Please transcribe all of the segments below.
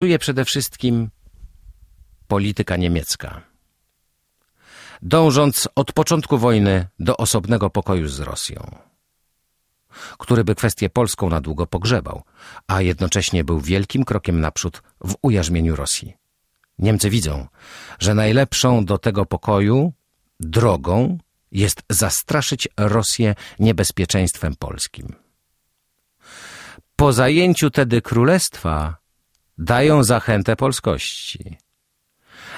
decyduje przede wszystkim polityka niemiecka. Dążąc od początku wojny do osobnego pokoju z Rosją, który by kwestię polską na długo pogrzebał, a jednocześnie był wielkim krokiem naprzód w ujarzmieniu Rosji. Niemcy widzą, że najlepszą do tego pokoju drogą jest zastraszyć Rosję niebezpieczeństwem polskim. Po zajęciu tedy królestwa dają zachętę polskości.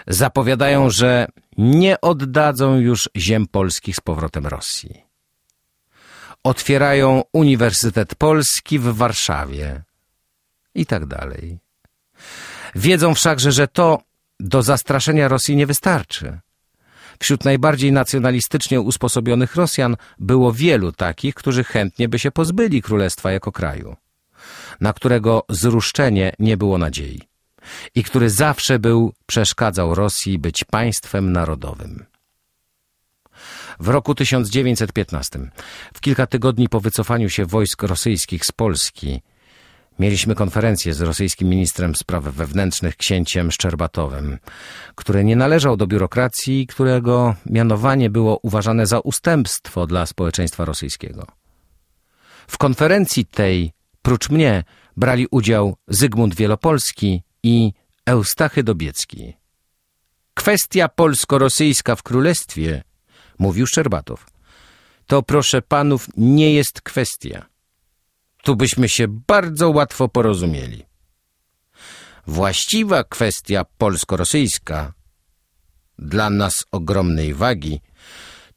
Zapowiadają, że nie oddadzą już ziem polskich z powrotem Rosji. Otwierają Uniwersytet Polski w Warszawie i tak dalej. Wiedzą wszakże, że to do zastraszenia Rosji nie wystarczy. Wśród najbardziej nacjonalistycznie usposobionych Rosjan było wielu takich, którzy chętnie by się pozbyli królestwa jako kraju, na którego zruszczenie nie było nadziei i który zawsze był przeszkadzał Rosji być państwem narodowym. W roku 1915, w kilka tygodni po wycofaniu się wojsk rosyjskich z Polski, mieliśmy konferencję z rosyjskim ministrem spraw wewnętrznych księciem Szczerbatowym, który nie należał do biurokracji, którego mianowanie było uważane za ustępstwo dla społeczeństwa rosyjskiego. W konferencji tej, prócz mnie, brali udział Zygmunt Wielopolski i Eustachy Dobiecki. Kwestia polsko-rosyjska w królestwie, mówił Szczerbatow, to proszę panów nie jest kwestia. Tu byśmy się bardzo łatwo porozumieli. Właściwa kwestia polsko-rosyjska, dla nas ogromnej wagi,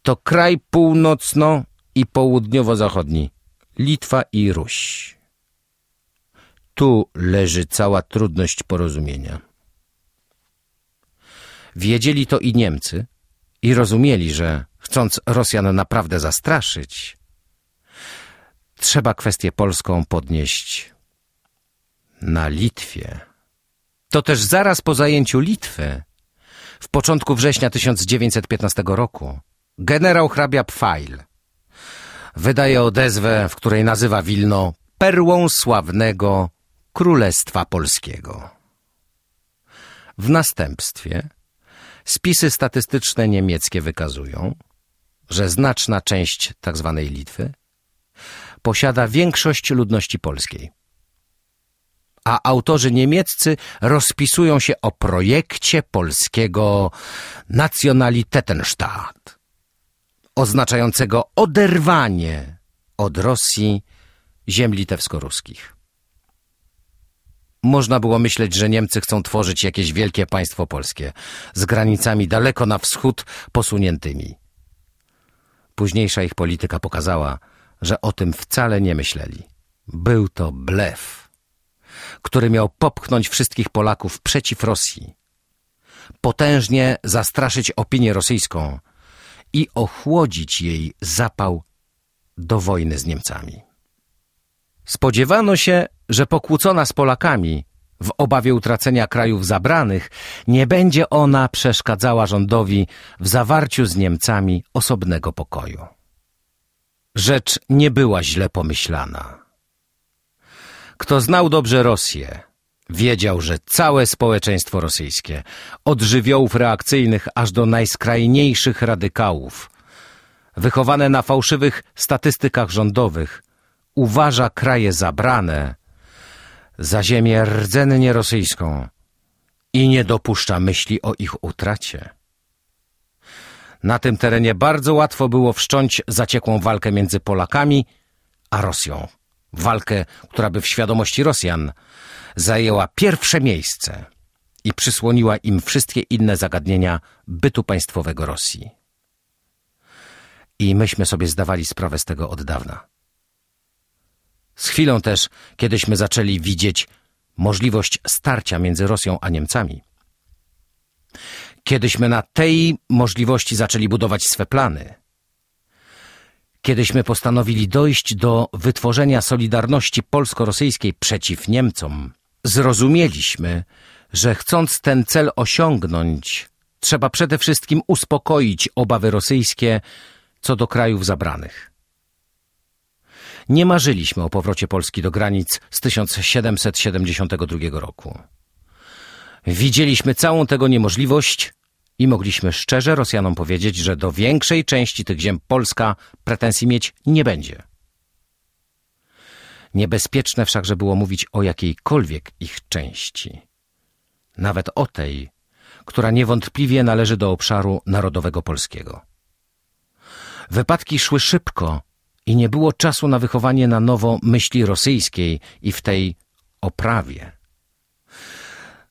to kraj północno- i południowo-zachodni, Litwa i Ruś. Tu leży cała trudność porozumienia. Wiedzieli to i Niemcy i rozumieli, że chcąc Rosjan naprawdę zastraszyć, trzeba kwestię polską podnieść na Litwie. To też zaraz po zajęciu Litwy, w początku września 1915 roku, generał hrabia Pfeil wydaje odezwę, w której nazywa Wilno perłą sławnego Królestwa Polskiego. W następstwie spisy statystyczne niemieckie wykazują, że znaczna część tzw. Litwy posiada większość ludności polskiej. A autorzy niemieccy rozpisują się o projekcie polskiego Nationalitetenstaat, oznaczającego oderwanie od Rosji ziem litewsko-ruskich. Można było myśleć, że Niemcy chcą tworzyć jakieś wielkie państwo polskie, z granicami daleko na wschód posuniętymi. Późniejsza ich polityka pokazała, że o tym wcale nie myśleli. Był to blef, który miał popchnąć wszystkich Polaków przeciw Rosji, potężnie zastraszyć opinię rosyjską i ochłodzić jej zapał do wojny z Niemcami. Spodziewano się, że pokłócona z Polakami, w obawie utracenia krajów zabranych, nie będzie ona przeszkadzała rządowi w zawarciu z Niemcami osobnego pokoju. Rzecz nie była źle pomyślana. Kto znał dobrze Rosję, wiedział, że całe społeczeństwo rosyjskie, od żywiołów reakcyjnych aż do najskrajniejszych radykałów, wychowane na fałszywych statystykach rządowych, uważa kraje zabrane za ziemię rdzennie rosyjską i nie dopuszcza myśli o ich utracie. Na tym terenie bardzo łatwo było wszcząć zaciekłą walkę między Polakami a Rosją. Walkę, która by w świadomości Rosjan zajęła pierwsze miejsce i przysłoniła im wszystkie inne zagadnienia bytu państwowego Rosji. I myśmy sobie zdawali sprawę z tego od dawna. Z chwilą też, kiedyśmy zaczęli widzieć możliwość starcia między Rosją a Niemcami. Kiedyśmy na tej możliwości zaczęli budować swe plany. Kiedyśmy postanowili dojść do wytworzenia solidarności polsko-rosyjskiej przeciw Niemcom. Zrozumieliśmy, że chcąc ten cel osiągnąć, trzeba przede wszystkim uspokoić obawy rosyjskie co do krajów zabranych. Nie marzyliśmy o powrocie Polski do granic z 1772 roku. Widzieliśmy całą tego niemożliwość i mogliśmy szczerze Rosjanom powiedzieć, że do większej części tych ziem Polska pretensji mieć nie będzie. Niebezpieczne wszakże było mówić o jakiejkolwiek ich części. Nawet o tej, która niewątpliwie należy do obszaru narodowego polskiego. Wypadki szły szybko i nie było czasu na wychowanie na nowo myśli rosyjskiej i w tej oprawie.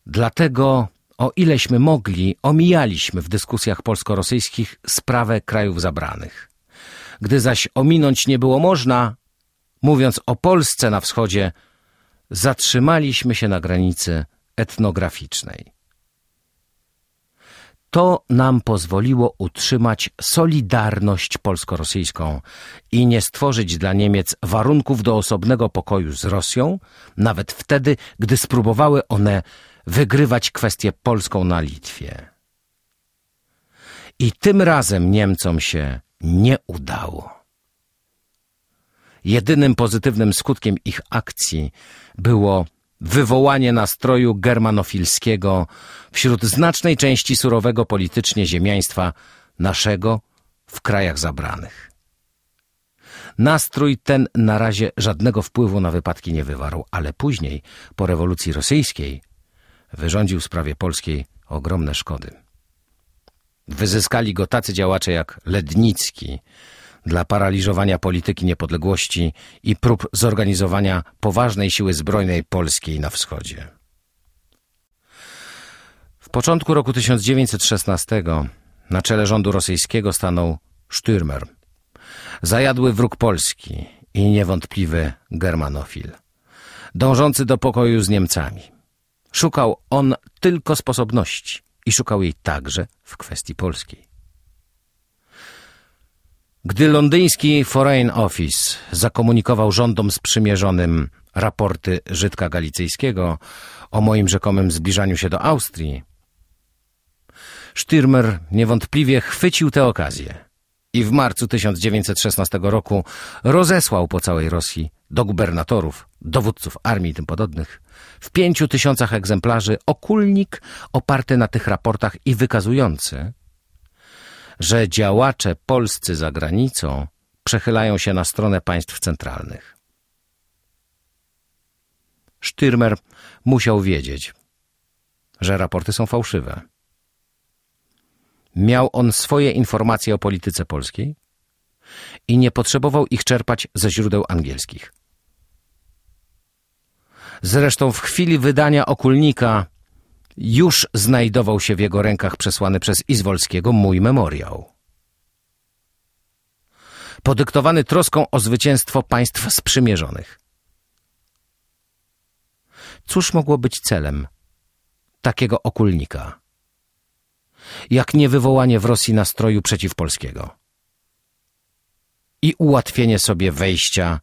Dlatego, o ileśmy mogli, omijaliśmy w dyskusjach polsko-rosyjskich sprawę krajów zabranych. Gdy zaś ominąć nie było można, mówiąc o Polsce na wschodzie, zatrzymaliśmy się na granicy etnograficznej. To nam pozwoliło utrzymać solidarność polsko-rosyjską i nie stworzyć dla Niemiec warunków do osobnego pokoju z Rosją, nawet wtedy, gdy spróbowały one wygrywać kwestię polską na Litwie. I tym razem Niemcom się nie udało. Jedynym pozytywnym skutkiem ich akcji było wywołanie nastroju germanofilskiego wśród znacznej części surowego politycznie ziemiaństwa naszego w krajach zabranych. Nastrój ten na razie żadnego wpływu na wypadki nie wywarł, ale później, po rewolucji rosyjskiej, wyrządził sprawie polskiej ogromne szkody. Wyzyskali go tacy działacze jak Lednicki, dla paraliżowania polityki niepodległości i prób zorganizowania poważnej siły zbrojnej polskiej na wschodzie. W początku roku 1916 na czele rządu rosyjskiego stanął Stürmer, zajadły wróg Polski i niewątpliwy germanofil, dążący do pokoju z Niemcami. Szukał on tylko sposobności i szukał jej także w kwestii polskiej. Gdy londyński Foreign Office zakomunikował rządom sprzymierzonym raporty Żydka Galicyjskiego o moim rzekomym zbliżaniu się do Austrii, Stürmer niewątpliwie chwycił tę okazję i w marcu 1916 roku rozesłał po całej Rosji do gubernatorów, dowódców armii i tym podobnych w pięciu tysiącach egzemplarzy okulnik oparty na tych raportach i wykazujący, że działacze polscy za granicą przechylają się na stronę państw centralnych. Stürmer musiał wiedzieć, że raporty są fałszywe. Miał on swoje informacje o polityce polskiej i nie potrzebował ich czerpać ze źródeł angielskich. Zresztą w chwili wydania okulnika już znajdował się w jego rękach przesłany przez Izwolskiego mój memoriał. Podyktowany troską o zwycięstwo państw sprzymierzonych. Cóż mogło być celem takiego okulnika? Jak nie wywołanie w Rosji nastroju przeciwpolskiego i ułatwienie sobie wejścia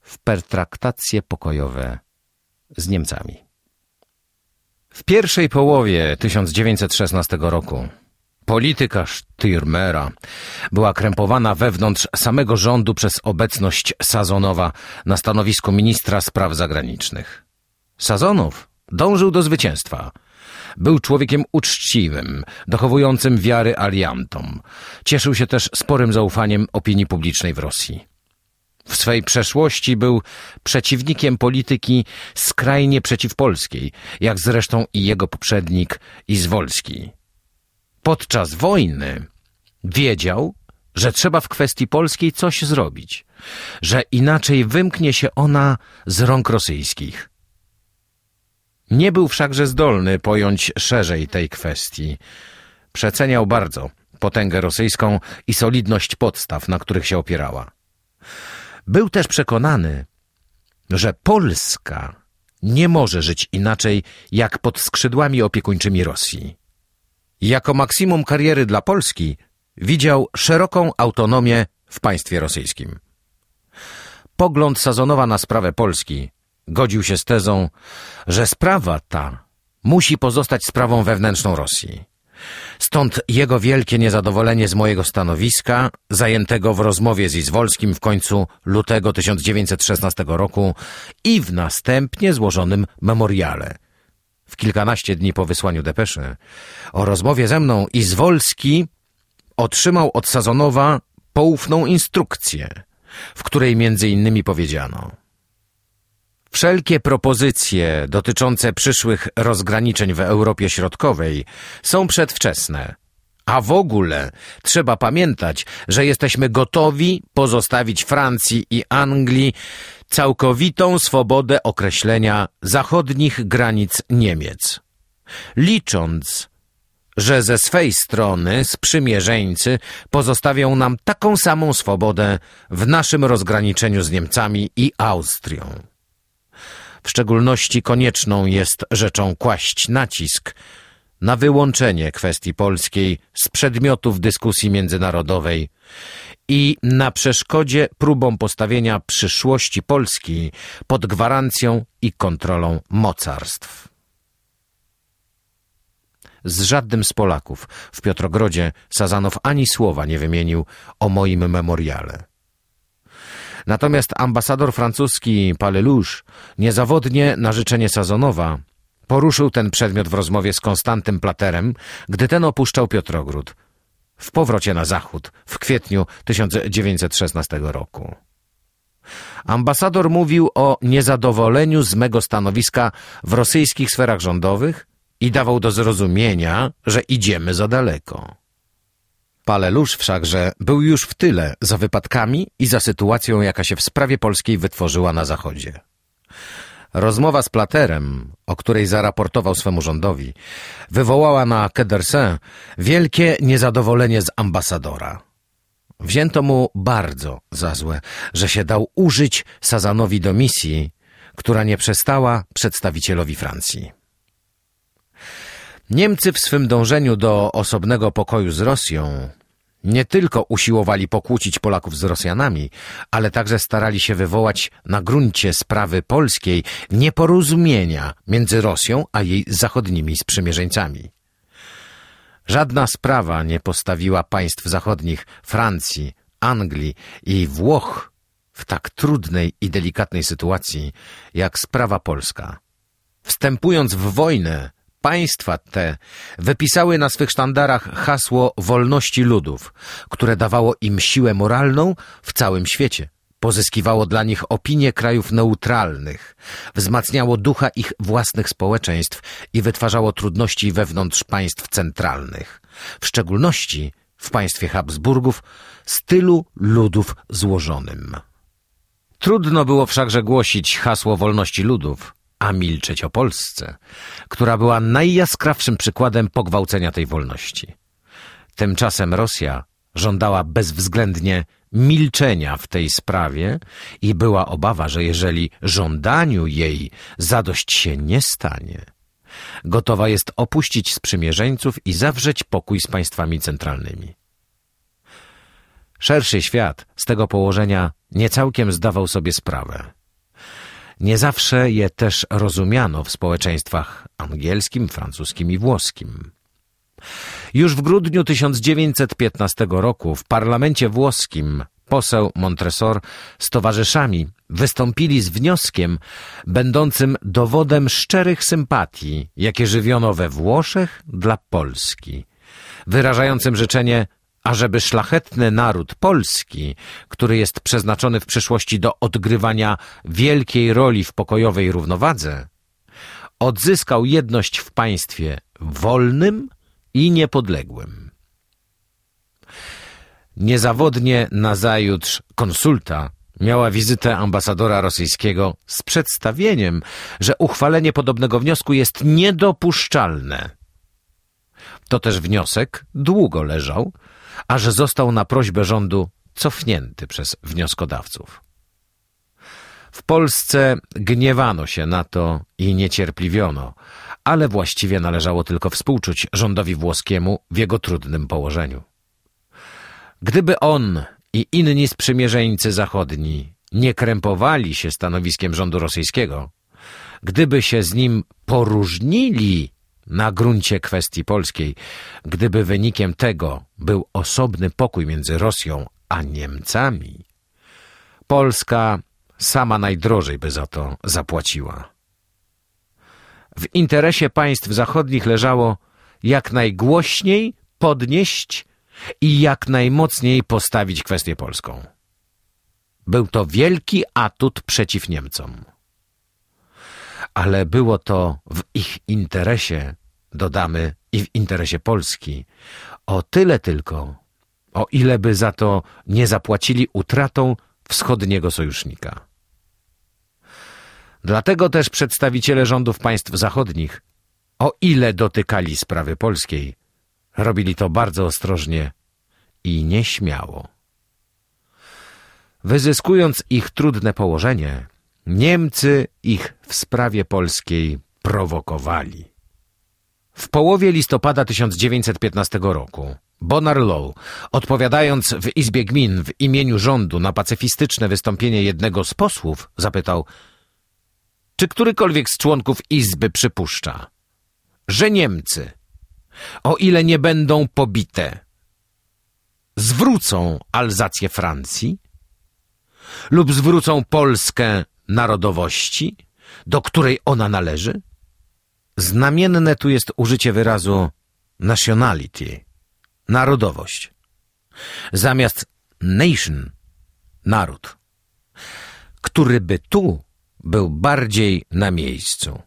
w pertraktacje pokojowe z Niemcami. W pierwszej połowie 1916 roku polityka Stürmera była krępowana wewnątrz samego rządu przez obecność Sazonowa na stanowisku ministra spraw zagranicznych. Sazonow dążył do zwycięstwa. Był człowiekiem uczciwym, dochowującym wiary aliantom. Cieszył się też sporym zaufaniem opinii publicznej w Rosji. W swej przeszłości był przeciwnikiem polityki skrajnie przeciwpolskiej, jak zresztą i jego poprzednik Izwolski. Podczas wojny wiedział, że trzeba w kwestii polskiej coś zrobić, że inaczej wymknie się ona z rąk rosyjskich. Nie był wszakże zdolny pojąć szerzej tej kwestii. Przeceniał bardzo potęgę rosyjską i solidność podstaw, na których się opierała. Był też przekonany, że Polska nie może żyć inaczej jak pod skrzydłami opiekuńczymi Rosji. Jako maksimum kariery dla Polski widział szeroką autonomię w państwie rosyjskim. Pogląd Sazonowa na sprawę Polski godził się z tezą, że sprawa ta musi pozostać sprawą wewnętrzną Rosji. Stąd jego wielkie niezadowolenie z mojego stanowiska, zajętego w rozmowie z Izwolskim w końcu lutego 1916 roku i w następnie złożonym memoriale, w kilkanaście dni po wysłaniu depeszy, o rozmowie ze mną Izwolski otrzymał od Sazonowa poufną instrukcję, w której między innymi powiedziano Wszelkie propozycje dotyczące przyszłych rozgraniczeń w Europie Środkowej są przedwczesne, a w ogóle trzeba pamiętać, że jesteśmy gotowi pozostawić Francji i Anglii całkowitą swobodę określenia zachodnich granic Niemiec. Licząc, że ze swej strony sprzymierzeńcy pozostawią nam taką samą swobodę w naszym rozgraniczeniu z Niemcami i Austrią. W szczególności konieczną jest rzeczą kłaść nacisk na wyłączenie kwestii polskiej z przedmiotów dyskusji międzynarodowej i na przeszkodzie próbom postawienia przyszłości Polski pod gwarancją i kontrolą mocarstw. Z żadnym z Polaków w Piotrogrodzie Sazanow ani słowa nie wymienił o moim memoriale. Natomiast ambasador francuski Palelusz niezawodnie na życzenie Sazanowa poruszył ten przedmiot w rozmowie z Konstantym Platerem, gdy ten opuszczał Piotrogród w powrocie na zachód w kwietniu 1916 roku. Ambasador mówił o niezadowoleniu z mego stanowiska w rosyjskich sferach rządowych i dawał do zrozumienia, że idziemy za daleko. Palelusz wszakże był już w tyle za wypadkami i za sytuacją, jaka się w sprawie polskiej wytworzyła na Zachodzie. Rozmowa z Platerem, o której zaraportował swemu rządowi, wywołała na Kedersen wielkie niezadowolenie z ambasadora. Wzięto mu bardzo za złe, że się dał użyć Sazanowi do misji, która nie przestała przedstawicielowi Francji. Niemcy w swym dążeniu do osobnego pokoju z Rosją nie tylko usiłowali pokłócić Polaków z Rosjanami, ale także starali się wywołać na gruncie sprawy polskiej nieporozumienia między Rosją a jej zachodnimi sprzymierzeńcami. Żadna sprawa nie postawiła państw zachodnich Francji, Anglii i Włoch w tak trudnej i delikatnej sytuacji jak sprawa polska. Wstępując w wojnę, Państwa te wypisały na swych sztandarach hasło wolności ludów, które dawało im siłę moralną w całym świecie. Pozyskiwało dla nich opinię krajów neutralnych, wzmacniało ducha ich własnych społeczeństw i wytwarzało trudności wewnątrz państw centralnych, w szczególności w państwie Habsburgów, stylu ludów złożonym. Trudno było wszakże głosić hasło wolności ludów, a milczeć o Polsce, która była najjaskrawszym przykładem pogwałcenia tej wolności. Tymczasem Rosja żądała bezwzględnie milczenia w tej sprawie i była obawa, że jeżeli żądaniu jej zadość się nie stanie, gotowa jest opuścić sprzymierzeńców i zawrzeć pokój z państwami centralnymi. Szerszy świat z tego położenia niecałkiem zdawał sobie sprawę. Nie zawsze je też rozumiano w społeczeństwach angielskim, francuskim i włoskim. Już w grudniu 1915 roku w parlamencie włoskim poseł Montresor z towarzyszami wystąpili z wnioskiem będącym dowodem szczerych sympatii, jakie żywiono we Włoszech dla Polski, wyrażającym życzenie ażeby szlachetny naród polski, który jest przeznaczony w przyszłości do odgrywania wielkiej roli w pokojowej równowadze, odzyskał jedność w państwie wolnym i niepodległym. Niezawodnie nazajutrz konsulta miała wizytę ambasadora rosyjskiego z przedstawieniem, że uchwalenie podobnego wniosku jest niedopuszczalne. To też wniosek długo leżał, a że został na prośbę rządu cofnięty przez wnioskodawców. W Polsce gniewano się na to i niecierpliwiono, ale właściwie należało tylko współczuć rządowi włoskiemu w jego trudnym położeniu. Gdyby on i inni sprzymierzeńcy zachodni nie krępowali się stanowiskiem rządu rosyjskiego, gdyby się z nim poróżnili na gruncie kwestii polskiej, gdyby wynikiem tego był osobny pokój między Rosją a Niemcami, Polska sama najdrożej by za to zapłaciła. w interesie państw zachodnich leżało jak najgłośniej podnieść i jak najmocniej postawić kwestię polską. Był to wielki atut przeciw Niemcom. Ale było to w ich interesie, dodamy, i w interesie Polski, o tyle tylko, o ile by za to nie zapłacili utratą wschodniego sojusznika. Dlatego też przedstawiciele rządów państw zachodnich, o ile dotykali sprawy polskiej, robili to bardzo ostrożnie i nieśmiało. Wyzyskując ich trudne położenie, Niemcy ich w sprawie polskiej prowokowali. W połowie listopada 1915 roku Bonar Law, odpowiadając w Izbie Gmin w imieniu rządu na pacyfistyczne wystąpienie jednego z posłów, zapytał czy którykolwiek z członków Izby przypuszcza, że Niemcy, o ile nie będą pobite, zwrócą Alzację Francji lub zwrócą Polskę narodowości, do której ona należy? Znamienne tu jest użycie wyrazu nationality, narodowość. Zamiast nation, naród, który by tu był bardziej na miejscu.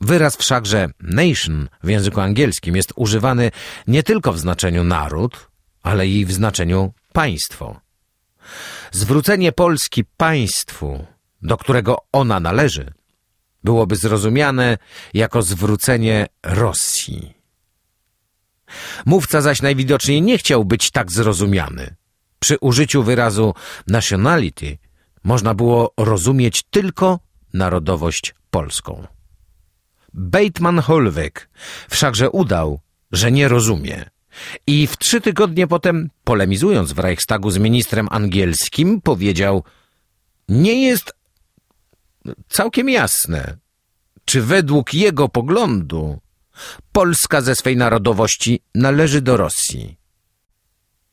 Wyraz wszakże nation w języku angielskim jest używany nie tylko w znaczeniu naród, ale i w znaczeniu państwo. Zwrócenie Polski państwu, do którego ona należy, byłoby zrozumiane jako zwrócenie Rosji. Mówca zaś najwidoczniej nie chciał być tak zrozumiany. Przy użyciu wyrazu nationality można było rozumieć tylko narodowość polską. Bateman Holweg wszakże udał, że nie rozumie. I w trzy tygodnie potem, polemizując w Reichstagu z ministrem angielskim, powiedział Nie jest całkiem jasne, czy według jego poglądu Polska ze swej narodowości należy do Rosji.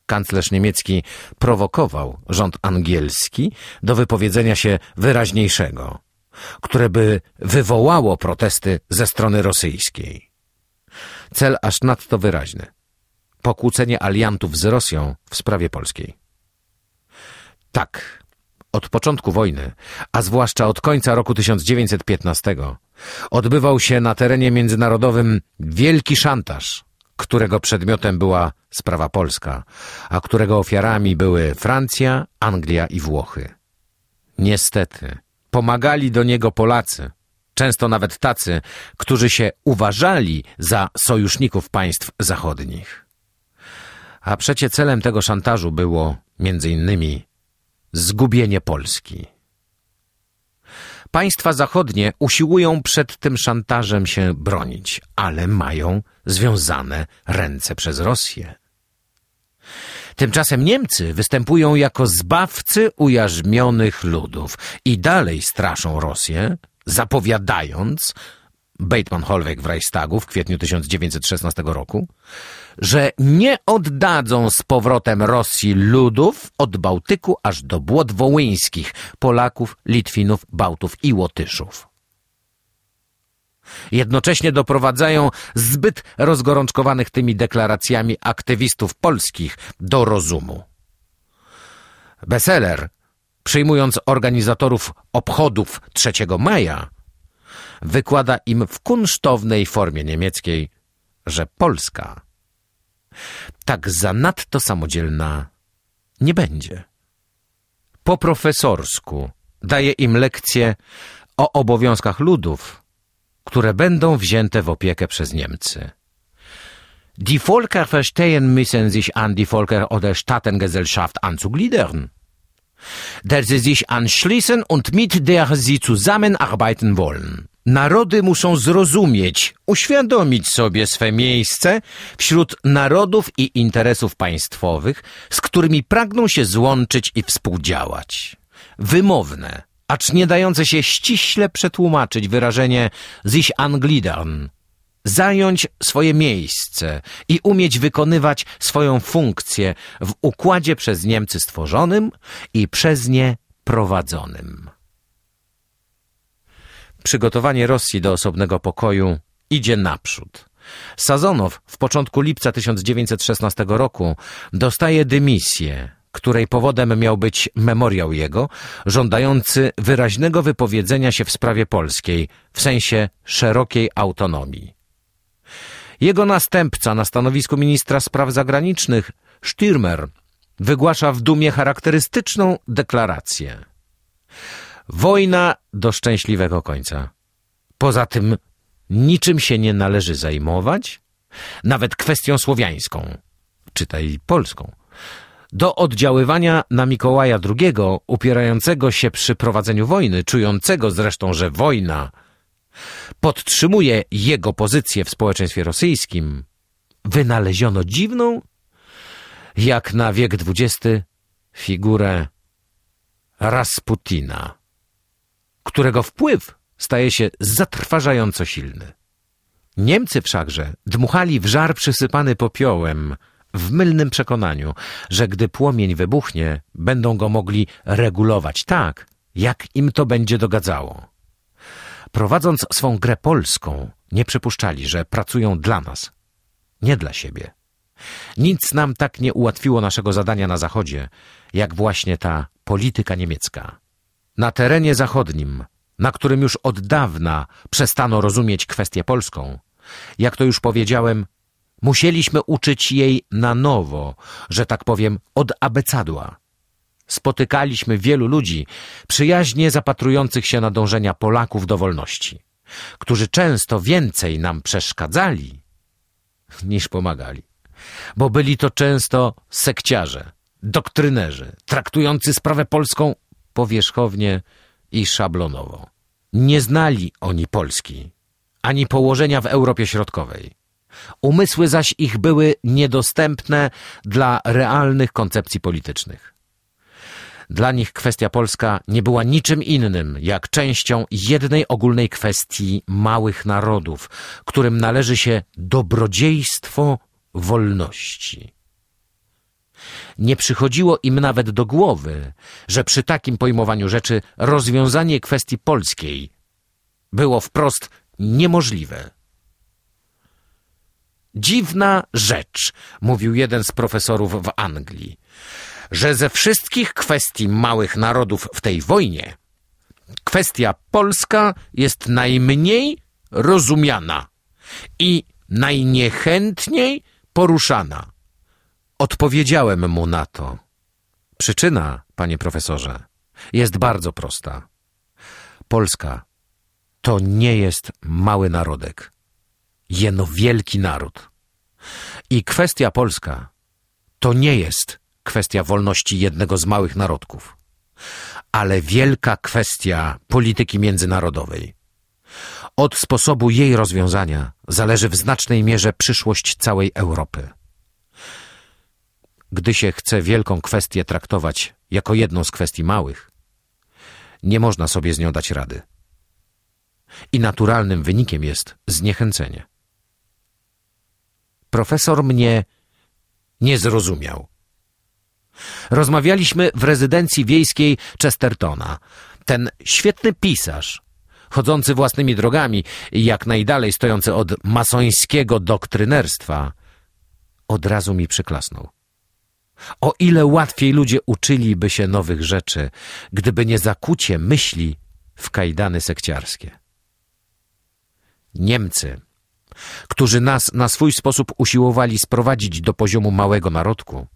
Kanclerz niemiecki prowokował rząd angielski do wypowiedzenia się wyraźniejszego które by wywołało protesty ze strony rosyjskiej. Cel aż nadto wyraźny. Pokłócenie aliantów z Rosją w sprawie polskiej. Tak, od początku wojny, a zwłaszcza od końca roku 1915, odbywał się na terenie międzynarodowym wielki szantaż, którego przedmiotem była sprawa polska, a którego ofiarami były Francja, Anglia i Włochy. Niestety, Pomagali do niego Polacy, często nawet tacy, którzy się uważali za sojuszników państw zachodnich. A przecie celem tego szantażu było, między innymi, zgubienie Polski. Państwa zachodnie usiłują przed tym szantażem się bronić, ale mają związane ręce przez Rosję. Tymczasem Niemcy występują jako zbawcy ujarzmionych ludów i dalej straszą Rosję, zapowiadając, Bateman Holweg w Reichstagu w kwietniu 1916 roku, że nie oddadzą z powrotem Rosji ludów od Bałtyku aż do Błot Wołyńskich, Polaków, Litwinów, Bałtów i Łotyszów. Jednocześnie doprowadzają zbyt rozgorączkowanych tymi deklaracjami aktywistów polskich do rozumu. Besseler, przyjmując organizatorów obchodów 3 maja, wykłada im w kunsztownej formie niemieckiej, że Polska tak zanadto samodzielna nie będzie. Po profesorsku daje im lekcje o obowiązkach ludów które będą wzięte w opiekę przez Niemcy. Die Volker verstehen müssen sich an die Volker- oder Staatengesellschaft anzugliedern, der sie sich anschließen und mit der sie zusammenarbeiten wollen. Narody muszą zrozumieć, uświadomić sobie swe miejsce wśród narodów i interesów państwowych, z którymi pragną się złączyć i współdziałać. Wymowne, acz nie dające się ściśle przetłumaczyć wyrażenie sich angliedern, zająć swoje miejsce i umieć wykonywać swoją funkcję w układzie przez Niemcy stworzonym i przez nie prowadzonym. Przygotowanie Rosji do osobnego pokoju idzie naprzód. Sazonow w początku lipca 1916 roku dostaje dymisję, której powodem miał być memoriał jego, żądający wyraźnego wypowiedzenia się w sprawie polskiej, w sensie szerokiej autonomii. Jego następca na stanowisku ministra spraw zagranicznych, Stürmer, wygłasza w dumie charakterystyczną deklarację. Wojna do szczęśliwego końca. Poza tym niczym się nie należy zajmować, nawet kwestią słowiańską, czytaj polską, do oddziaływania na Mikołaja II, upierającego się przy prowadzeniu wojny, czującego zresztą, że wojna podtrzymuje jego pozycję w społeczeństwie rosyjskim, wynaleziono dziwną, jak na wiek XX, figurę Rasputina, którego wpływ staje się zatrważająco silny. Niemcy wszakże dmuchali w żar przysypany popiołem, w mylnym przekonaniu, że gdy płomień wybuchnie, będą go mogli regulować tak, jak im to będzie dogadzało. Prowadząc swą grę polską, nie przypuszczali, że pracują dla nas, nie dla siebie. Nic nam tak nie ułatwiło naszego zadania na Zachodzie, jak właśnie ta polityka niemiecka. Na terenie zachodnim, na którym już od dawna przestano rozumieć kwestię polską, jak to już powiedziałem, musieliśmy uczyć jej na nowo, że tak powiem, od abecadła. Spotykaliśmy wielu ludzi przyjaźnie zapatrujących się na dążenia Polaków do wolności, którzy często więcej nam przeszkadzali niż pomagali, bo byli to często sekciarze, doktrynerzy, traktujący sprawę polską powierzchownie i szablonowo. Nie znali oni Polski, ani położenia w Europie Środkowej. Umysły zaś ich były niedostępne dla realnych koncepcji politycznych. Dla nich kwestia polska nie była niczym innym, jak częścią jednej ogólnej kwestii małych narodów, którym należy się dobrodziejstwo wolności. Nie przychodziło im nawet do głowy, że przy takim pojmowaniu rzeczy rozwiązanie kwestii polskiej było wprost niemożliwe. Dziwna rzecz, mówił jeden z profesorów w Anglii, że ze wszystkich kwestii małych narodów w tej wojnie, kwestia polska jest najmniej rozumiana i najniechętniej poruszana. Odpowiedziałem mu na to. Przyczyna, panie profesorze, jest bardzo prosta. Polska to nie jest mały narodek. Jeno wielki naród. I kwestia polska to nie jest kwestia wolności jednego z małych narodków, ale wielka kwestia polityki międzynarodowej. Od sposobu jej rozwiązania zależy w znacznej mierze przyszłość całej Europy. Gdy się chce wielką kwestię traktować jako jedną z kwestii małych, nie można sobie z nią dać rady. I naturalnym wynikiem jest zniechęcenie. Profesor mnie nie zrozumiał. Rozmawialiśmy w rezydencji wiejskiej Chestertona. Ten świetny pisarz, chodzący własnymi drogami jak najdalej stojący od masońskiego doktrynerstwa, od razu mi przyklasnął. O ile łatwiej ludzie uczyliby się nowych rzeczy, gdyby nie zakucie myśli w kajdany sekciarskie. Niemcy, którzy nas na swój sposób usiłowali sprowadzić do poziomu małego narodku,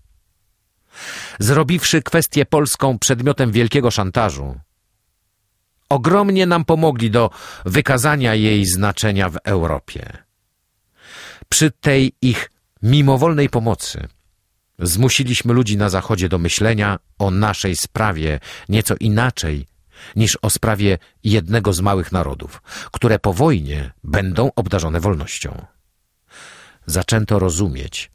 zrobiwszy kwestię polską przedmiotem wielkiego szantażu, ogromnie nam pomogli do wykazania jej znaczenia w Europie. Przy tej ich mimowolnej pomocy zmusiliśmy ludzi na Zachodzie do myślenia o naszej sprawie nieco inaczej niż o sprawie jednego z małych narodów, które po wojnie będą obdarzone wolnością. Zaczęto rozumieć,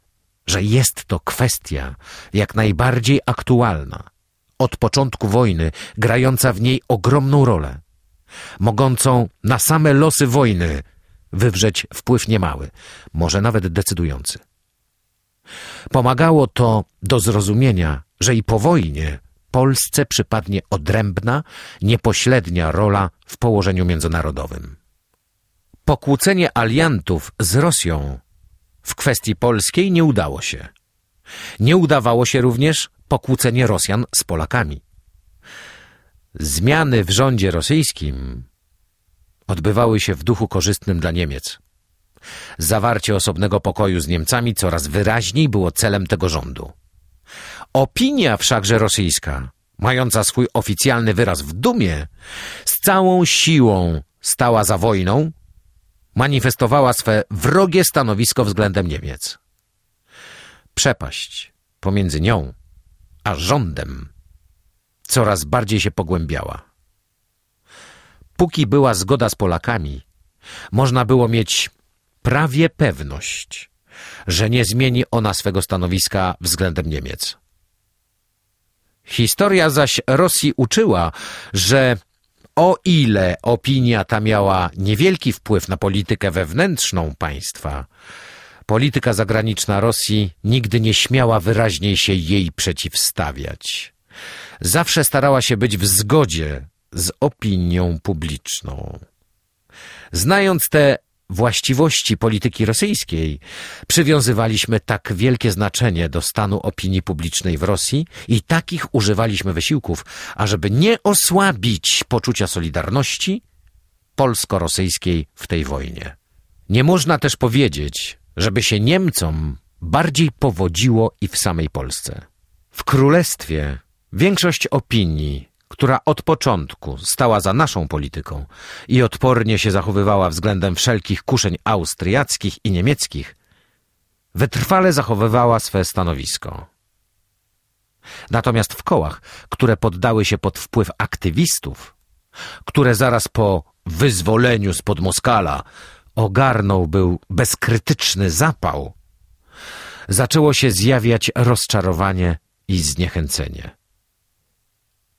że jest to kwestia jak najbardziej aktualna, od początku wojny grająca w niej ogromną rolę, mogącą na same losy wojny wywrzeć wpływ niemały, może nawet decydujący. Pomagało to do zrozumienia, że i po wojnie Polsce przypadnie odrębna, niepośrednia rola w położeniu międzynarodowym. Pokłócenie aliantów z Rosją w kwestii polskiej nie udało się. Nie udawało się również pokłócenie Rosjan z Polakami. Zmiany w rządzie rosyjskim odbywały się w duchu korzystnym dla Niemiec. Zawarcie osobnego pokoju z Niemcami coraz wyraźniej było celem tego rządu. Opinia wszakże rosyjska, mająca swój oficjalny wyraz w dumie, z całą siłą stała za wojną, manifestowała swe wrogie stanowisko względem Niemiec. Przepaść pomiędzy nią a rządem coraz bardziej się pogłębiała. Póki była zgoda z Polakami, można było mieć prawie pewność, że nie zmieni ona swego stanowiska względem Niemiec. Historia zaś Rosji uczyła, że o ile opinia ta miała niewielki wpływ na politykę wewnętrzną państwa, polityka zagraniczna Rosji nigdy nie śmiała wyraźniej się jej przeciwstawiać. Zawsze starała się być w zgodzie z opinią publiczną. Znając te właściwości polityki rosyjskiej przywiązywaliśmy tak wielkie znaczenie do stanu opinii publicznej w Rosji i takich używaliśmy wysiłków, ażeby nie osłabić poczucia solidarności polsko-rosyjskiej w tej wojnie. Nie można też powiedzieć, żeby się Niemcom bardziej powodziło i w samej Polsce. W Królestwie większość opinii która od początku stała za naszą polityką i odpornie się zachowywała względem wszelkich kuszeń austriackich i niemieckich, wytrwale zachowywała swe stanowisko. Natomiast w kołach, które poddały się pod wpływ aktywistów, które zaraz po wyzwoleniu spod Moskala ogarnął był bezkrytyczny zapał, zaczęło się zjawiać rozczarowanie i zniechęcenie.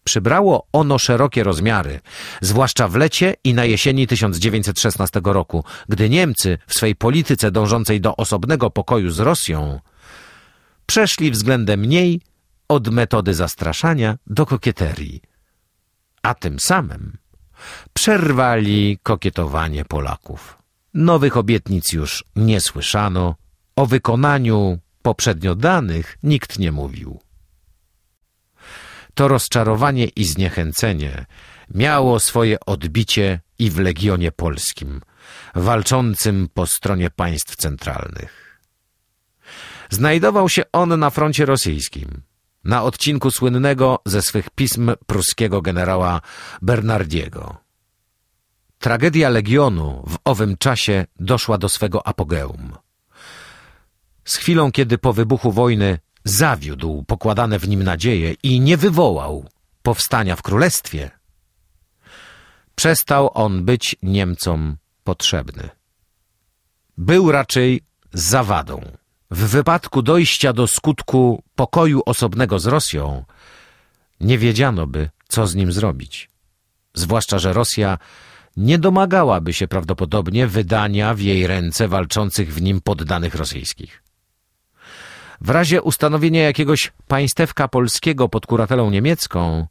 Przybrało ono szerokie rozmiary, zwłaszcza w lecie i na jesieni 1916 roku, gdy Niemcy w swej polityce dążącej do osobnego pokoju z Rosją przeszli względem niej od metody zastraszania do kokieterii, a tym samym przerwali kokietowanie Polaków. Nowych obietnic już nie słyszano, o wykonaniu poprzednio danych nikt nie mówił. To rozczarowanie i zniechęcenie miało swoje odbicie i w Legionie Polskim, walczącym po stronie państw centralnych. Znajdował się on na froncie rosyjskim, na odcinku słynnego ze swych pism pruskiego generała Bernardiego. Tragedia Legionu w owym czasie doszła do swego apogeum. Z chwilą, kiedy po wybuchu wojny zawiódł pokładane w nim nadzieje i nie wywołał powstania w królestwie, przestał on być Niemcom potrzebny. Był raczej zawadą. W wypadku dojścia do skutku pokoju osobnego z Rosją nie wiedziano by, co z nim zrobić. Zwłaszcza, że Rosja nie domagałaby się prawdopodobnie wydania w jej ręce walczących w nim poddanych rosyjskich. W razie ustanowienia jakiegoś państewka polskiego pod kuratelą niemiecką,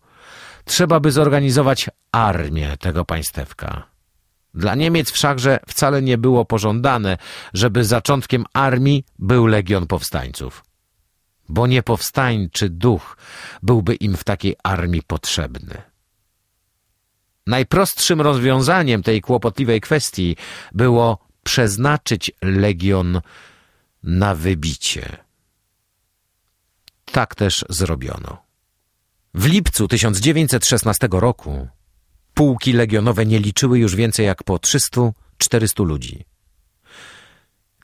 trzeba by zorganizować armię tego państewka. Dla Niemiec wszakże wcale nie było pożądane, żeby zaczątkiem armii był legion powstańców. Bo niepowstańczy duch byłby im w takiej armii potrzebny. Najprostszym rozwiązaniem tej kłopotliwej kwestii było przeznaczyć legion na wybicie. Tak też zrobiono. W lipcu 1916 roku pułki legionowe nie liczyły już więcej jak po 300-400 ludzi.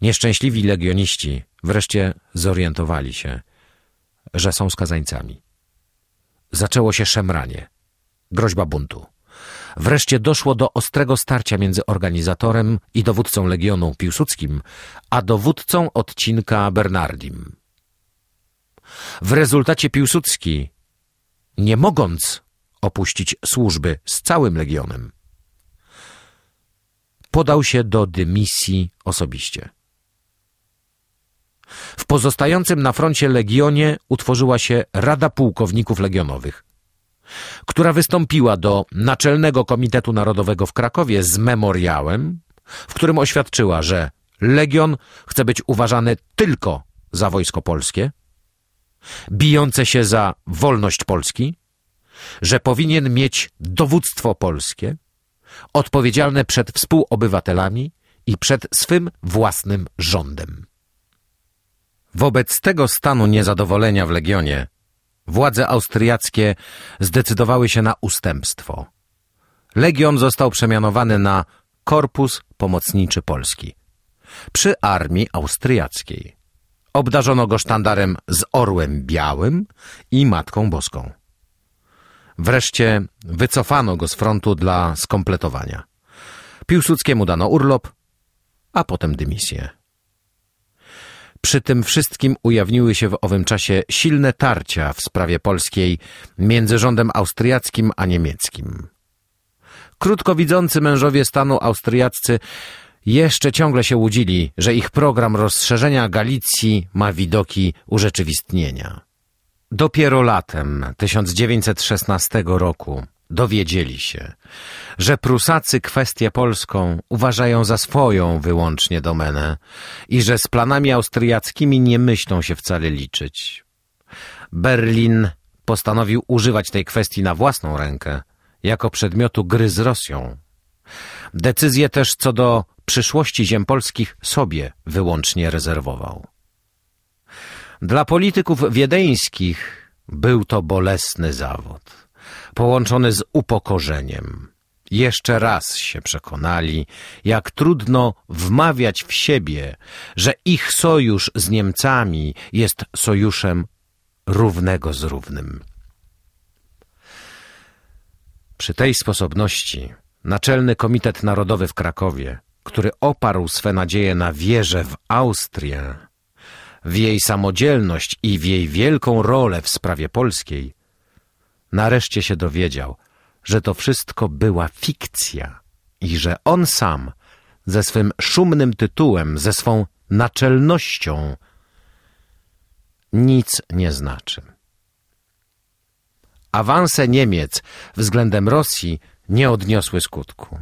Nieszczęśliwi legioniści wreszcie zorientowali się, że są skazańcami. Zaczęło się szemranie, groźba buntu. Wreszcie doszło do ostrego starcia między organizatorem i dowódcą legionu Piłsudskim, a dowódcą odcinka Bernardim. W rezultacie Piłsudski, nie mogąc opuścić służby z całym legionem, podał się do dymisji osobiście. W pozostającym na froncie legionie utworzyła się Rada Pułkowników Legionowych, która wystąpiła do Naczelnego Komitetu Narodowego w Krakowie z memoriałem, w którym oświadczyła, że Legion chce być uważany tylko za wojsko polskie, bijące się za wolność Polski, że powinien mieć dowództwo polskie, odpowiedzialne przed współobywatelami i przed swym własnym rządem. Wobec tego stanu niezadowolenia w Legionie władze austriackie zdecydowały się na ustępstwo. Legion został przemianowany na Korpus Pomocniczy Polski przy armii austriackiej. Obdarzono go sztandarem z orłem białym i Matką Boską. Wreszcie wycofano go z frontu dla skompletowania. Piłsudskiemu dano urlop, a potem dymisję. Przy tym wszystkim ujawniły się w owym czasie silne tarcia w sprawie polskiej między rządem austriackim a niemieckim. Krótko widzący mężowie stanu austriaccy jeszcze ciągle się łudzili, że ich program rozszerzenia Galicji ma widoki urzeczywistnienia. Dopiero latem 1916 roku dowiedzieli się, że Prusacy kwestię polską uważają za swoją wyłącznie domenę i że z planami austriackimi nie myślą się wcale liczyć. Berlin postanowił używać tej kwestii na własną rękę, jako przedmiotu gry z Rosją. Decyzję też co do przyszłości ziem polskich sobie wyłącznie rezerwował. Dla polityków wiedeńskich był to bolesny zawód, połączony z upokorzeniem. Jeszcze raz się przekonali, jak trudno wmawiać w siebie, że ich sojusz z Niemcami jest sojuszem równego z równym. Przy tej sposobności Naczelny Komitet Narodowy w Krakowie, który oparł swe nadzieje na wierze w Austrię, w jej samodzielność i w jej wielką rolę w sprawie polskiej, nareszcie się dowiedział, że to wszystko była fikcja i że on sam ze swym szumnym tytułem, ze swą naczelnością nic nie znaczy. Awanse Niemiec względem Rosji nie odniosły skutku.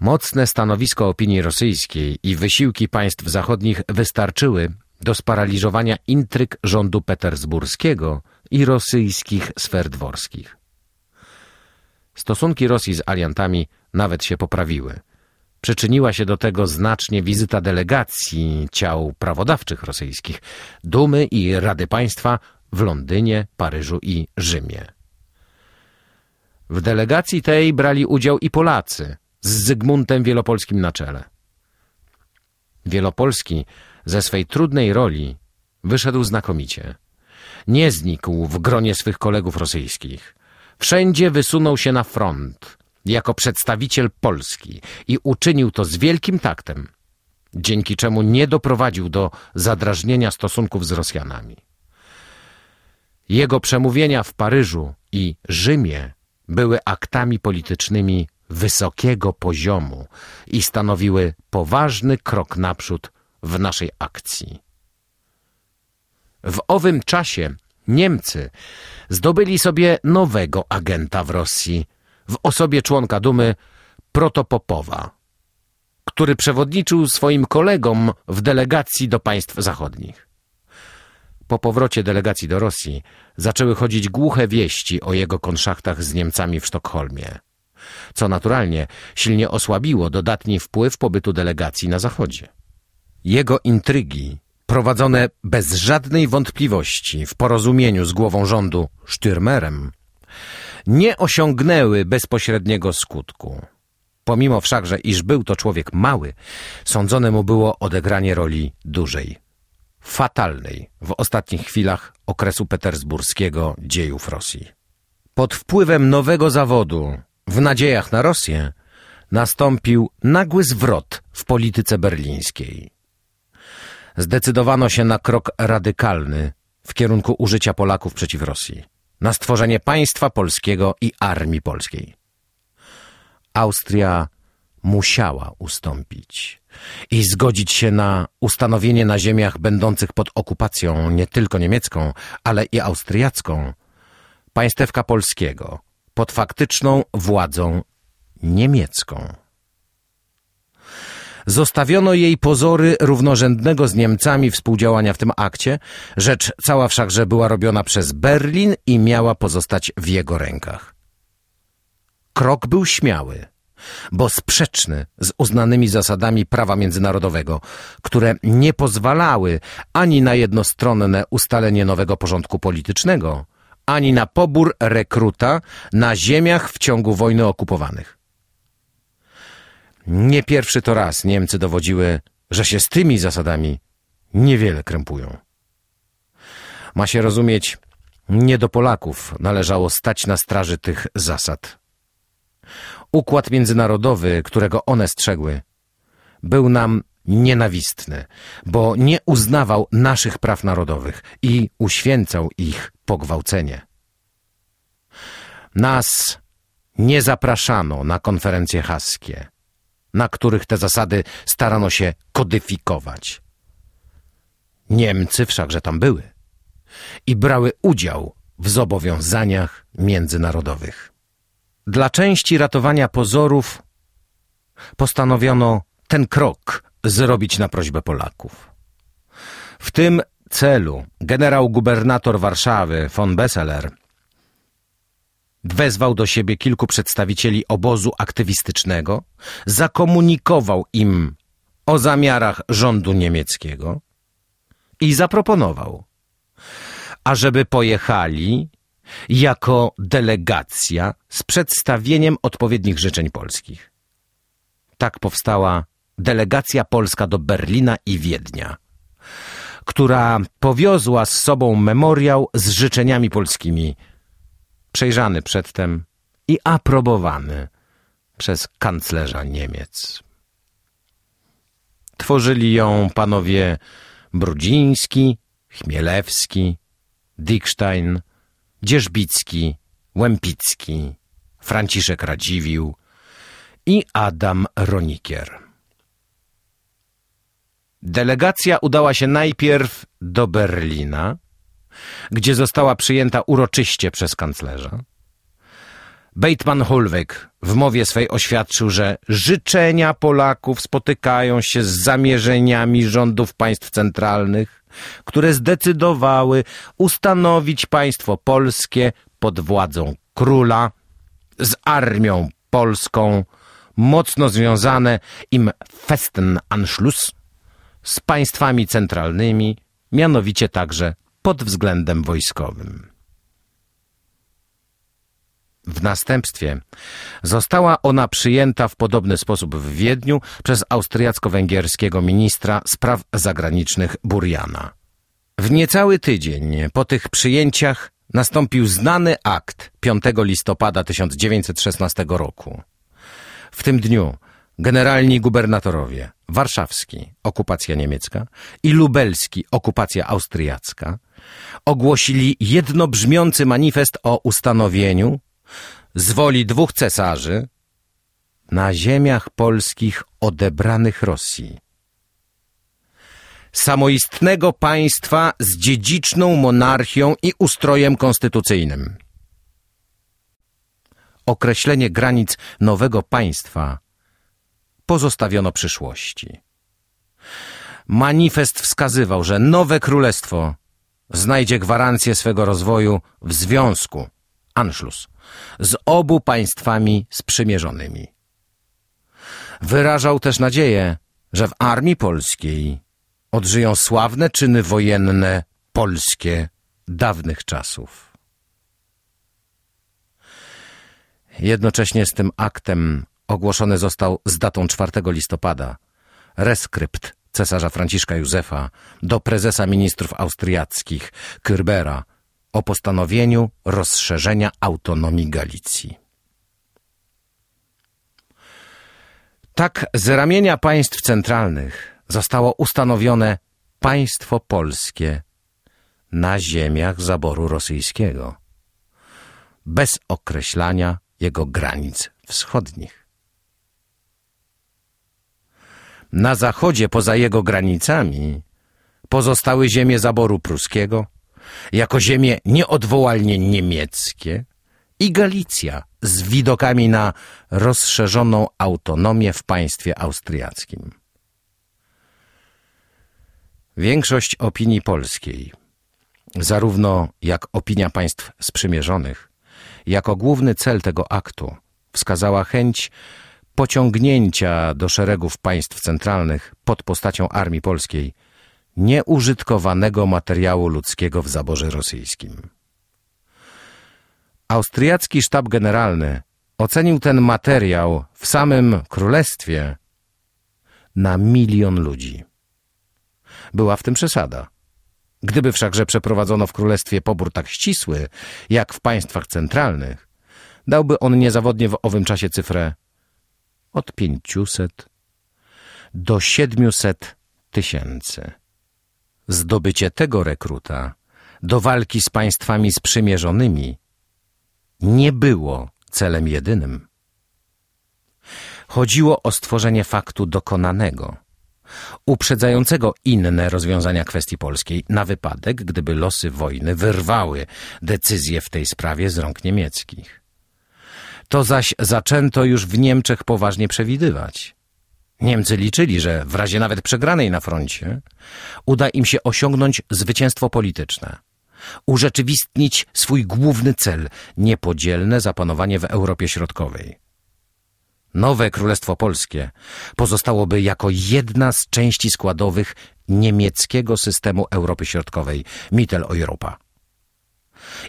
Mocne stanowisko opinii rosyjskiej i wysiłki państw zachodnich wystarczyły do sparaliżowania intryg rządu petersburskiego i rosyjskich sfer dworskich. Stosunki Rosji z aliantami nawet się poprawiły. Przyczyniła się do tego znacznie wizyta delegacji ciał prawodawczych rosyjskich, Dumy i Rady Państwa w Londynie, Paryżu i Rzymie. W delegacji tej brali udział i Polacy z Zygmuntem Wielopolskim na czele. Wielopolski ze swej trudnej roli wyszedł znakomicie. Nie znikł w gronie swych kolegów rosyjskich. Wszędzie wysunął się na front jako przedstawiciel Polski i uczynił to z wielkim taktem, dzięki czemu nie doprowadził do zadrażnienia stosunków z Rosjanami. Jego przemówienia w Paryżu i Rzymie były aktami politycznymi wysokiego poziomu i stanowiły poważny krok naprzód w naszej akcji. W owym czasie Niemcy zdobyli sobie nowego agenta w Rosji w osobie członka Dumy Protopopowa, który przewodniczył swoim kolegom w delegacji do państw zachodnich. Po powrocie delegacji do Rosji zaczęły chodzić głuche wieści o jego konszachtach z Niemcami w Sztokholmie, co naturalnie silnie osłabiło dodatni wpływ pobytu delegacji na Zachodzie. Jego intrygi, prowadzone bez żadnej wątpliwości w porozumieniu z głową rządu Stürmerem, nie osiągnęły bezpośredniego skutku. Pomimo wszakże, iż był to człowiek mały, sądzone mu było odegranie roli dużej fatalnej w ostatnich chwilach okresu petersburskiego dziejów Rosji. Pod wpływem nowego zawodu, w nadziejach na Rosję, nastąpił nagły zwrot w polityce berlińskiej. Zdecydowano się na krok radykalny w kierunku użycia Polaków przeciw Rosji, na stworzenie państwa polskiego i armii polskiej. Austria musiała ustąpić i zgodzić się na ustanowienie na ziemiach będących pod okupacją nie tylko niemiecką, ale i austriacką państewka polskiego pod faktyczną władzą niemiecką. Zostawiono jej pozory równorzędnego z Niemcami współdziałania w tym akcie, rzecz cała wszakże była robiona przez Berlin i miała pozostać w jego rękach. Krok był śmiały, bo sprzeczny z uznanymi zasadami prawa międzynarodowego, które nie pozwalały ani na jednostronne ustalenie nowego porządku politycznego, ani na pobór rekruta na ziemiach w ciągu wojny okupowanych. Nie pierwszy to raz Niemcy dowodziły, że się z tymi zasadami niewiele krępują. Ma się rozumieć, nie do Polaków należało stać na straży tych zasad. Układ międzynarodowy, którego one strzegły, był nam nienawistny, bo nie uznawał naszych praw narodowych i uświęcał ich pogwałcenie. Nas nie zapraszano na konferencje haskie, na których te zasady starano się kodyfikować. Niemcy wszakże tam były i brały udział w zobowiązaniach międzynarodowych. Dla części ratowania pozorów postanowiono ten krok zrobić na prośbę Polaków. W tym celu generał gubernator Warszawy von Besseler wezwał do siebie kilku przedstawicieli obozu aktywistycznego, zakomunikował im o zamiarach rządu niemieckiego i zaproponował, ażeby pojechali jako delegacja z przedstawieniem odpowiednich życzeń polskich. Tak powstała delegacja polska do Berlina i Wiednia, która powiozła z sobą memoriał z życzeniami polskimi, przejrzany przedtem i aprobowany przez kanclerza Niemiec. Tworzyli ją panowie Brudziński, Chmielewski, Dickstein, Dzierzbicki, Łempicki, Franciszek Radziwił i Adam Ronikier. Delegacja udała się najpierw do Berlina, gdzie została przyjęta uroczyście przez kanclerza. Bejtman Hulweg w mowie swej oświadczył, że życzenia Polaków spotykają się z zamierzeniami rządów państw centralnych, które zdecydowały ustanowić państwo polskie pod władzą króla z armią polską, mocno związane im Festenanschluss z państwami centralnymi, mianowicie także pod względem wojskowym. W następstwie została ona przyjęta w podobny sposób w Wiedniu przez austriacko-węgierskiego ministra spraw zagranicznych Burjana. W niecały tydzień po tych przyjęciach nastąpił znany akt 5 listopada 1916 roku. W tym dniu generalni gubernatorowie warszawski, okupacja niemiecka i lubelski, okupacja austriacka, ogłosili jednobrzmiący manifest o ustanowieniu z woli dwóch cesarzy na ziemiach polskich odebranych Rosji. Samoistnego państwa z dziedziczną monarchią i ustrojem konstytucyjnym. Określenie granic nowego państwa pozostawiono przyszłości. Manifest wskazywał, że nowe królestwo znajdzie gwarancję swego rozwoju w związku, Anschluss, z obu państwami sprzymierzonymi. Wyrażał też nadzieję, że w armii polskiej odżyją sławne czyny wojenne polskie dawnych czasów. Jednocześnie z tym aktem ogłoszony został z datą 4 listopada reskrypt cesarza Franciszka Józefa do prezesa ministrów austriackich Kürbera o postanowieniu rozszerzenia autonomii Galicji. Tak z ramienia państw centralnych zostało ustanowione państwo polskie na ziemiach zaboru rosyjskiego, bez określania jego granic wschodnich. Na zachodzie, poza jego granicami, pozostały ziemie zaboru pruskiego, jako ziemie nieodwołalnie niemieckie i Galicja z widokami na rozszerzoną autonomię w państwie austriackim. Większość opinii polskiej, zarówno jak opinia państw sprzymierzonych, jako główny cel tego aktu wskazała chęć pociągnięcia do szeregów państw centralnych pod postacią armii polskiej nieużytkowanego materiału ludzkiego w zaborze rosyjskim. Austriacki sztab generalny ocenił ten materiał w samym królestwie na milion ludzi. Była w tym przesada. Gdyby wszakże przeprowadzono w królestwie pobór tak ścisły, jak w państwach centralnych, dałby on niezawodnie w owym czasie cyfrę od pięciuset do siedmiuset tysięcy. Zdobycie tego rekruta do walki z państwami sprzymierzonymi nie było celem jedynym. Chodziło o stworzenie faktu dokonanego, uprzedzającego inne rozwiązania kwestii polskiej na wypadek, gdyby losy wojny wyrwały decyzje w tej sprawie z rąk niemieckich. To zaś zaczęto już w Niemczech poważnie przewidywać. Niemcy liczyli, że w razie nawet przegranej na froncie uda im się osiągnąć zwycięstwo polityczne, urzeczywistnić swój główny cel niepodzielne zapanowanie w Europie Środkowej. Nowe Królestwo Polskie pozostałoby jako jedna z części składowych niemieckiego systemu Europy Środkowej, Mitteleuropa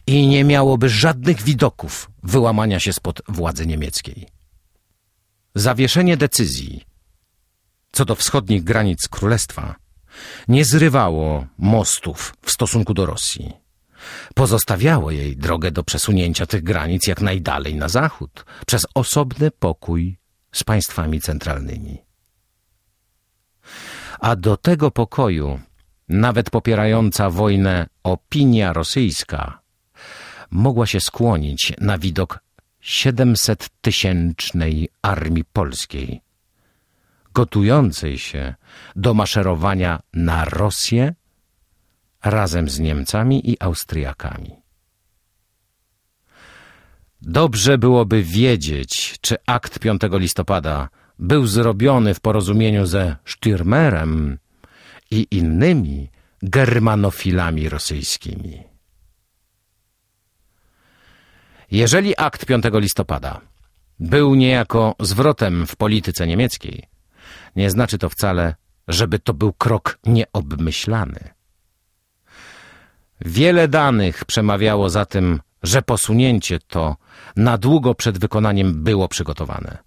i nie miałoby żadnych widoków wyłamania się spod władzy niemieckiej. Zawieszenie decyzji co do wschodnich granic królestwa nie zrywało mostów w stosunku do Rosji. Pozostawiało jej drogę do przesunięcia tych granic jak najdalej na zachód, przez osobny pokój z państwami centralnymi. A do tego pokoju nawet popierająca wojnę opinia rosyjska mogła się skłonić na widok 700-tysięcznej armii polskiej, gotującej się do maszerowania na Rosję razem z Niemcami i Austriakami. Dobrze byłoby wiedzieć, czy akt 5 listopada był zrobiony w porozumieniu ze Stürmerem i innymi germanofilami rosyjskimi. Jeżeli akt 5 listopada był niejako zwrotem w polityce niemieckiej, nie znaczy to wcale, żeby to był krok nieobmyślany. Wiele danych przemawiało za tym, że posunięcie to na długo przed wykonaniem było przygotowane.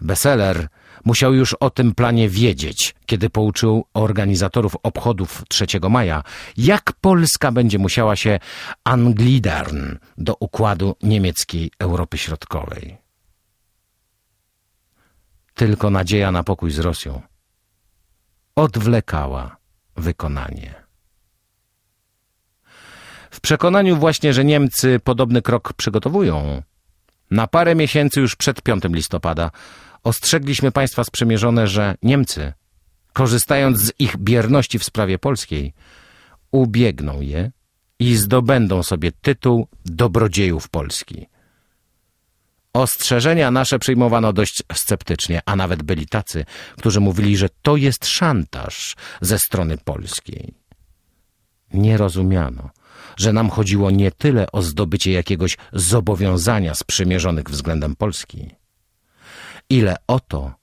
Besseler musiał już o tym planie wiedzieć, kiedy pouczył organizatorów obchodów 3 maja, jak Polska będzie musiała się anglidern do układu niemieckiej Europy Środkowej. Tylko nadzieja na pokój z Rosją odwlekała wykonanie. W przekonaniu właśnie, że Niemcy podobny krok przygotowują, na parę miesięcy już przed 5 listopada ostrzegliśmy państwa sprzymierzone, że Niemcy, korzystając z ich bierności w sprawie polskiej, ubiegną je i zdobędą sobie tytuł dobrodziejów Polski. Ostrzeżenia nasze przyjmowano dość sceptycznie, a nawet byli tacy, którzy mówili, że to jest szantaż ze strony polskiej. Nie rozumiano, że nam chodziło nie tyle o zdobycie jakiegoś zobowiązania sprzymierzonych względem Polski, ile o to,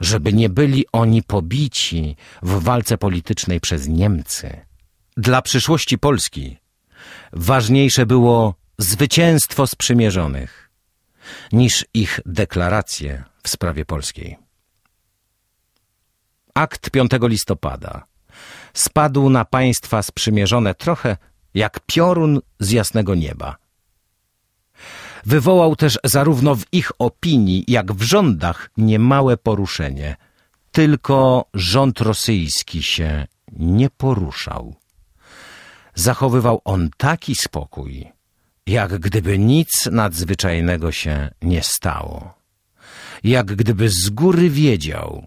żeby nie byli oni pobici w walce politycznej przez Niemcy. Dla przyszłości Polski ważniejsze było zwycięstwo sprzymierzonych niż ich deklaracje w sprawie polskiej. Akt 5 listopada spadł na państwa sprzymierzone trochę jak piorun z jasnego nieba. Wywołał też zarówno w ich opinii, jak w rządach niemałe poruszenie. Tylko rząd rosyjski się nie poruszał. Zachowywał on taki spokój, jak gdyby nic nadzwyczajnego się nie stało. Jak gdyby z góry wiedział,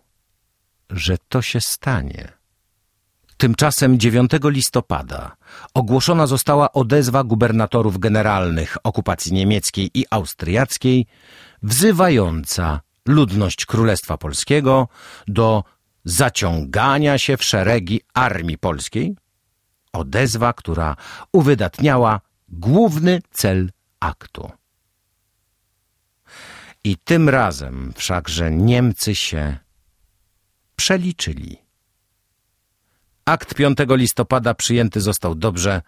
że to się stanie. Tymczasem 9 listopada ogłoszona została odezwa gubernatorów generalnych okupacji niemieckiej i austriackiej, wzywająca ludność Królestwa Polskiego do zaciągania się w szeregi armii polskiej. Odezwa, która uwydatniała główny cel aktu. I tym razem wszakże Niemcy się przeliczyli. Akt 5 listopada przyjęty został dobrze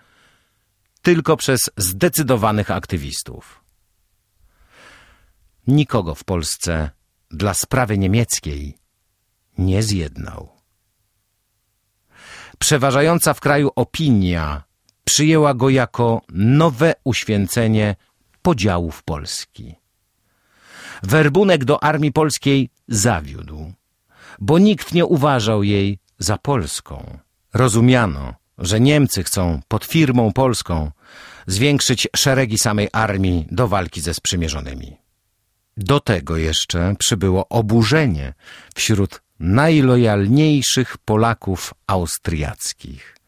tylko przez zdecydowanych aktywistów. Nikogo w Polsce dla sprawy niemieckiej nie zjednał. Przeważająca w kraju opinia przyjęła go jako nowe uświęcenie podziałów Polski. Werbunek do armii polskiej zawiódł, bo nikt nie uważał jej za polską. Rozumiano, że Niemcy chcą pod firmą polską zwiększyć szeregi samej armii do walki ze sprzymierzonymi. Do tego jeszcze przybyło oburzenie wśród najlojalniejszych Polaków austriackich,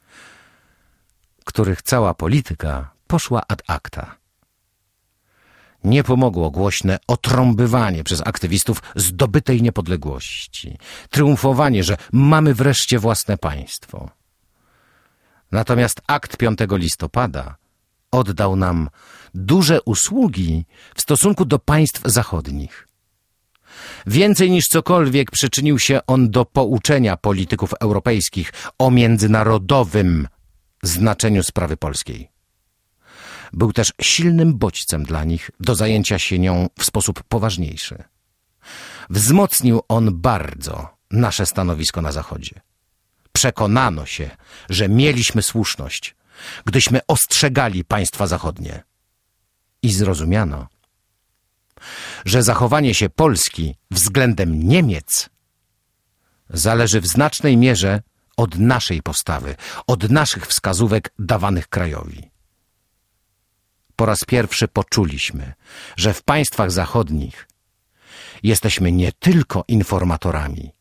których cała polityka poszła ad acta. Nie pomogło głośne otrąbywanie przez aktywistów zdobytej niepodległości, triumfowanie, że mamy wreszcie własne państwo. Natomiast akt 5 listopada oddał nam duże usługi w stosunku do państw zachodnich. Więcej niż cokolwiek przyczynił się on do pouczenia polityków europejskich o międzynarodowym znaczeniu sprawy polskiej. Był też silnym bodźcem dla nich do zajęcia się nią w sposób poważniejszy. Wzmocnił on bardzo nasze stanowisko na Zachodzie. Przekonano się, że mieliśmy słuszność, gdyśmy ostrzegali państwa zachodnie. I zrozumiano, że zachowanie się Polski względem Niemiec zależy w znacznej mierze od naszej postawy, od naszych wskazówek dawanych krajowi. Po raz pierwszy poczuliśmy, że w państwach zachodnich jesteśmy nie tylko informatorami,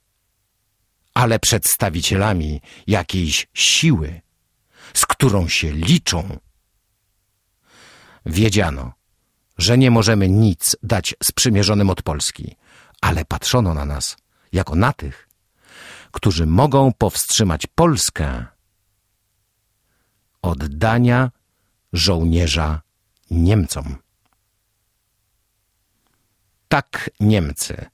ale przedstawicielami jakiejś siły, z którą się liczą. Wiedziano, że nie możemy nic dać sprzymierzonym od Polski, ale patrzono na nas jako na tych, którzy mogą powstrzymać Polskę od dania żołnierza Niemcom. Tak Niemcy,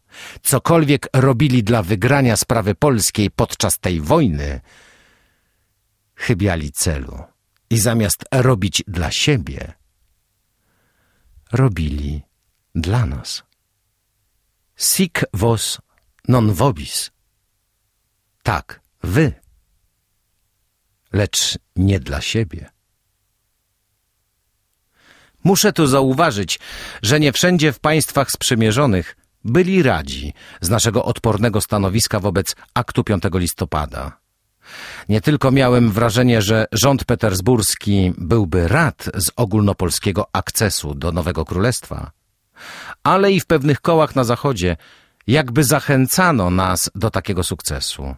cokolwiek robili dla wygrania sprawy polskiej podczas tej wojny, chybiali celu i zamiast robić dla siebie, robili dla nas. Sic vos non vobis. Tak, wy, lecz nie dla siebie. Muszę tu zauważyć, że nie wszędzie w państwach sprzymierzonych byli radzi z naszego odpornego stanowiska wobec aktu 5 listopada. Nie tylko miałem wrażenie, że rząd petersburski byłby rad z ogólnopolskiego akcesu do Nowego Królestwa, ale i w pewnych kołach na zachodzie jakby zachęcano nas do takiego sukcesu.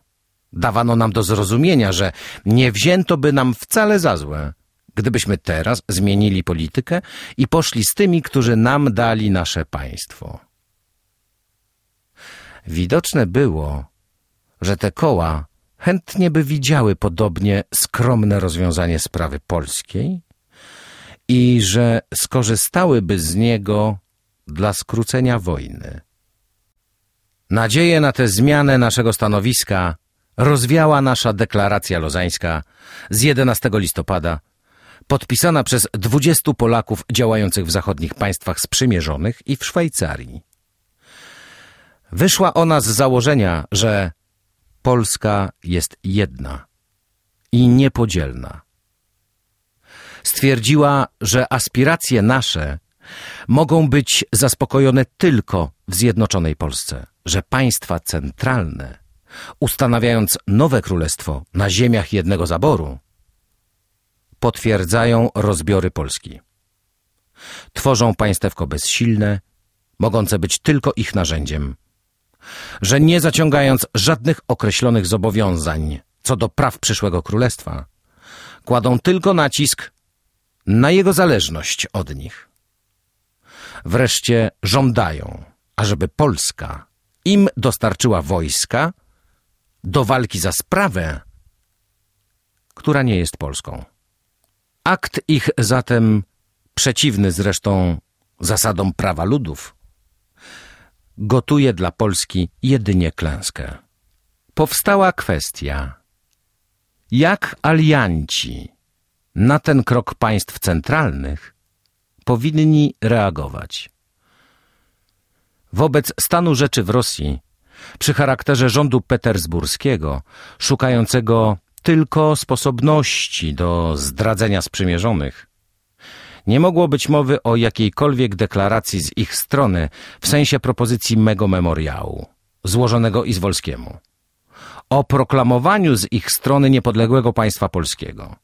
Dawano nam do zrozumienia, że nie wzięto by nam wcale za złe, gdybyśmy teraz zmienili politykę i poszli z tymi, którzy nam dali nasze państwo. Widoczne było, że te koła chętnie by widziały podobnie skromne rozwiązanie sprawy polskiej i że skorzystałyby z niego dla skrócenia wojny. Nadzieję na tę zmianę naszego stanowiska rozwiała nasza deklaracja lozańska z 11 listopada, podpisana przez 20 Polaków działających w zachodnich państwach sprzymierzonych i w Szwajcarii. Wyszła ona z założenia, że Polska jest jedna i niepodzielna. Stwierdziła, że aspiracje nasze mogą być zaspokojone tylko w zjednoczonej Polsce, że państwa centralne, ustanawiając nowe królestwo na ziemiach jednego zaboru, potwierdzają rozbiory Polski. Tworzą państewko bezsilne, mogące być tylko ich narzędziem, że nie zaciągając żadnych określonych zobowiązań co do praw przyszłego królestwa, kładą tylko nacisk na jego zależność od nich. Wreszcie żądają, ażeby Polska im dostarczyła wojska do walki za sprawę, która nie jest Polską. Akt ich zatem, przeciwny zresztą zasadom prawa ludów, gotuje dla Polski jedynie klęskę. Powstała kwestia, jak alianci na ten krok państw centralnych powinni reagować. Wobec stanu rzeczy w Rosji, przy charakterze rządu petersburskiego, szukającego tylko sposobności do zdradzenia sprzymierzonych, nie mogło być mowy o jakiejkolwiek deklaracji z ich strony w sensie propozycji mego memoriału, złożonego Izwolskiemu, o proklamowaniu z ich strony niepodległego państwa polskiego.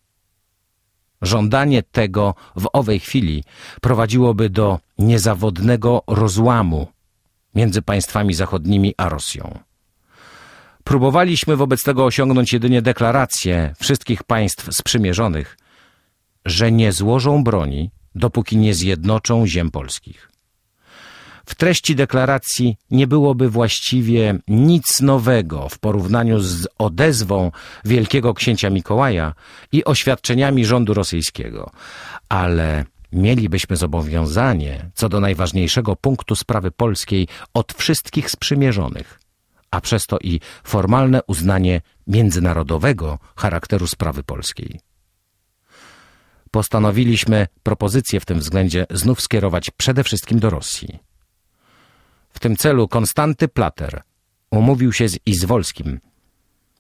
Żądanie tego w owej chwili prowadziłoby do niezawodnego rozłamu między państwami zachodnimi a Rosją. Próbowaliśmy wobec tego osiągnąć jedynie deklarację wszystkich państw sprzymierzonych, że nie złożą broni, dopóki nie zjednoczą ziem polskich. W treści deklaracji nie byłoby właściwie nic nowego w porównaniu z odezwą wielkiego księcia Mikołaja i oświadczeniami rządu rosyjskiego, ale mielibyśmy zobowiązanie co do najważniejszego punktu sprawy polskiej od wszystkich sprzymierzonych, a przez to i formalne uznanie międzynarodowego charakteru sprawy polskiej. Postanowiliśmy propozycję w tym względzie znów skierować przede wszystkim do Rosji. W tym celu Konstanty Plater umówił się z Izwolskim,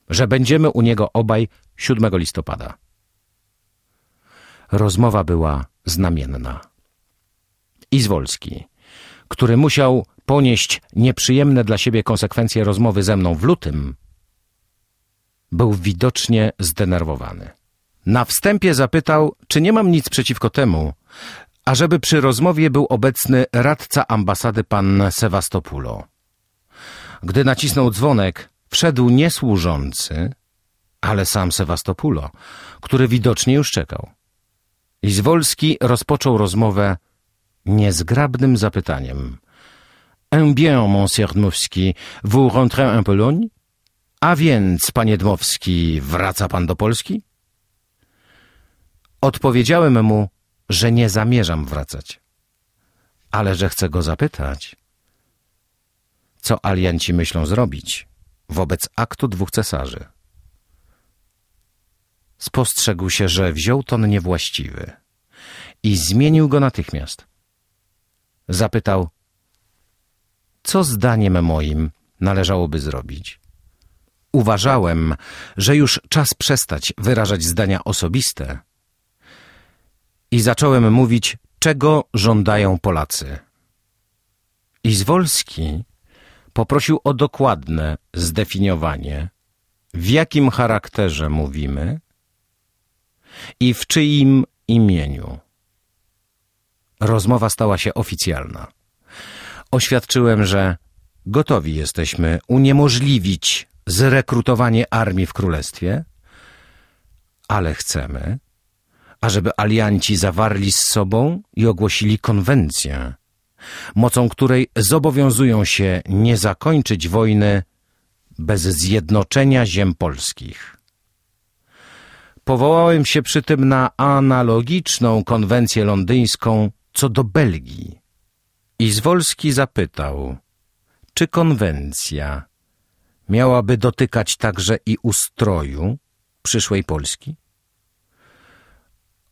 że będziemy u niego obaj 7 listopada. Rozmowa była znamienna. Izwolski, który musiał ponieść nieprzyjemne dla siebie konsekwencje rozmowy ze mną w lutym, był widocznie zdenerwowany. Na wstępie zapytał, czy nie mam nic przeciwko temu, ażeby przy rozmowie był obecny radca ambasady pan Sewastopulo. Gdy nacisnął dzwonek, wszedł nie służący, ale sam Sewastopulo, który widocznie już czekał. Izwolski rozpoczął rozmowę niezgrabnym zapytaniem. Un bien, monsieur Dmowski, vous rentrez en Pologne? A więc, panie Dmowski, wraca pan do Polski? Odpowiedziałem mu, że nie zamierzam wracać, ale że chcę go zapytać, co alianci myślą zrobić wobec aktu dwóch cesarzy. Spostrzegł się, że wziął ton niewłaściwy i zmienił go natychmiast. Zapytał, co zdaniem moim należałoby zrobić. Uważałem, że już czas przestać wyrażać zdania osobiste i zacząłem mówić, czego żądają Polacy. Izwolski poprosił o dokładne zdefiniowanie, w jakim charakterze mówimy i w czyim imieniu. Rozmowa stała się oficjalna. Oświadczyłem, że gotowi jesteśmy uniemożliwić zrekrutowanie armii w królestwie, ale chcemy, ażeby alianci zawarli z sobą i ogłosili konwencję, mocą której zobowiązują się nie zakończyć wojny bez zjednoczenia ziem polskich. Powołałem się przy tym na analogiczną konwencję londyńską co do Belgii. Izwolski zapytał, czy konwencja miałaby dotykać także i ustroju przyszłej Polski?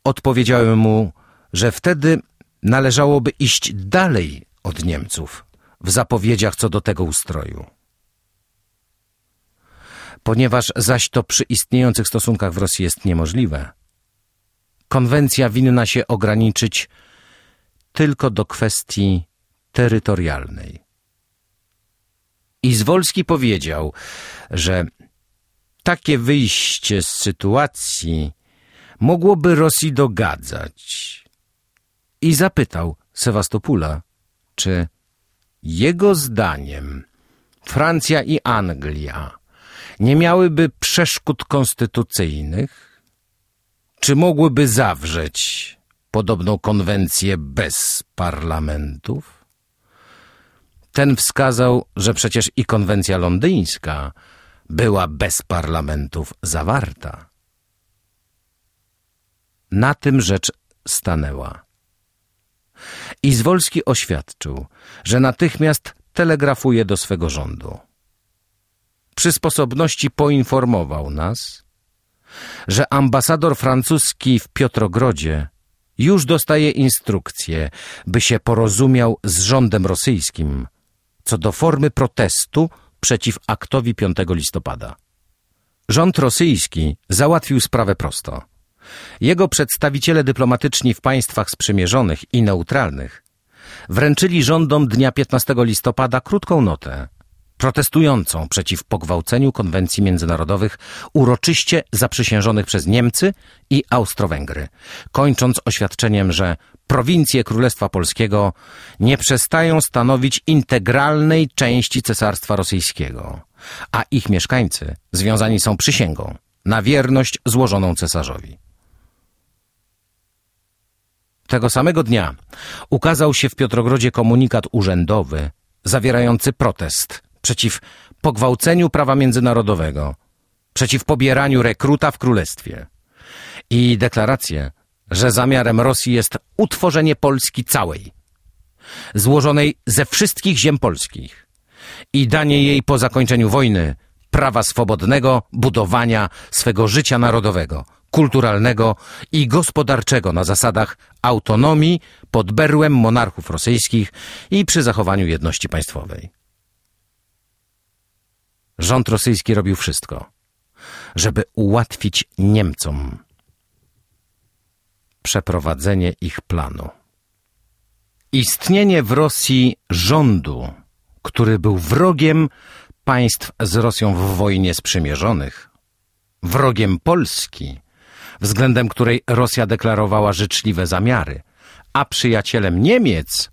Odpowiedziałem mu, że wtedy należałoby iść dalej od Niemców w zapowiedziach co do tego ustroju. Ponieważ zaś to przy istniejących stosunkach w Rosji jest niemożliwe, konwencja winna się ograniczyć tylko do kwestii terytorialnej. Izwolski powiedział, że takie wyjście z sytuacji mogłoby Rosji dogadzać. I zapytał Sewastopula, czy jego zdaniem Francja i Anglia nie miałyby przeszkód konstytucyjnych? Czy mogłyby zawrzeć podobną konwencję bez parlamentów? Ten wskazał, że przecież i konwencja londyńska była bez parlamentów zawarta. Na tym rzecz stanęła. Izwolski oświadczył, że natychmiast telegrafuje do swego rządu. Przy sposobności poinformował nas, że ambasador francuski w Piotrogrodzie już dostaje instrukcje, by się porozumiał z rządem rosyjskim co do formy protestu przeciw aktowi 5 listopada. Rząd rosyjski załatwił sprawę prosto. Jego przedstawiciele dyplomatyczni w państwach sprzymierzonych i neutralnych wręczyli rządom dnia 15 listopada krótką notę protestującą przeciw pogwałceniu konwencji międzynarodowych uroczyście zaprzysiężonych przez Niemcy i Austro-Węgry, kończąc oświadczeniem, że prowincje Królestwa Polskiego nie przestają stanowić integralnej części Cesarstwa Rosyjskiego, a ich mieszkańcy związani są przysięgą na wierność złożoną cesarzowi. Tego samego dnia ukazał się w Piotrogrodzie komunikat urzędowy zawierający protest przeciw pogwałceniu prawa międzynarodowego, przeciw pobieraniu rekruta w królestwie i deklarację, że zamiarem Rosji jest utworzenie Polski całej, złożonej ze wszystkich ziem polskich i danie jej po zakończeniu wojny prawa swobodnego budowania swego życia narodowego, kulturalnego i gospodarczego na zasadach autonomii pod berłem monarchów rosyjskich i przy zachowaniu jedności państwowej. Rząd rosyjski robił wszystko, żeby ułatwić Niemcom przeprowadzenie ich planu. Istnienie w Rosji rządu, który był wrogiem państw z Rosją w wojnie sprzymierzonych, wrogiem Polski, względem której Rosja deklarowała życzliwe zamiary, a przyjacielem Niemiec,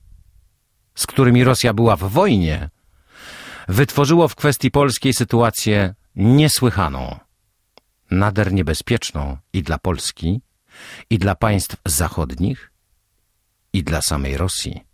z którymi Rosja była w wojnie, wytworzyło w kwestii polskiej sytuację niesłychaną, nader niebezpieczną i dla Polski, i dla państw zachodnich, i dla samej Rosji.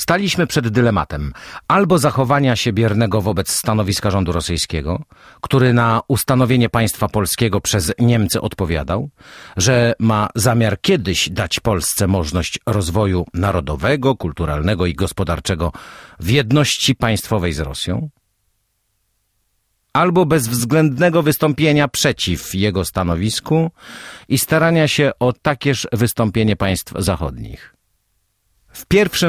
Staliśmy przed dylematem albo zachowania się biernego wobec stanowiska rządu rosyjskiego, który na ustanowienie państwa polskiego przez Niemcy odpowiadał, że ma zamiar kiedyś dać Polsce możliwość rozwoju narodowego, kulturalnego i gospodarczego w jedności państwowej z Rosją, albo bezwzględnego wystąpienia przeciw jego stanowisku i starania się o takież wystąpienie państw zachodnich. W pierwszym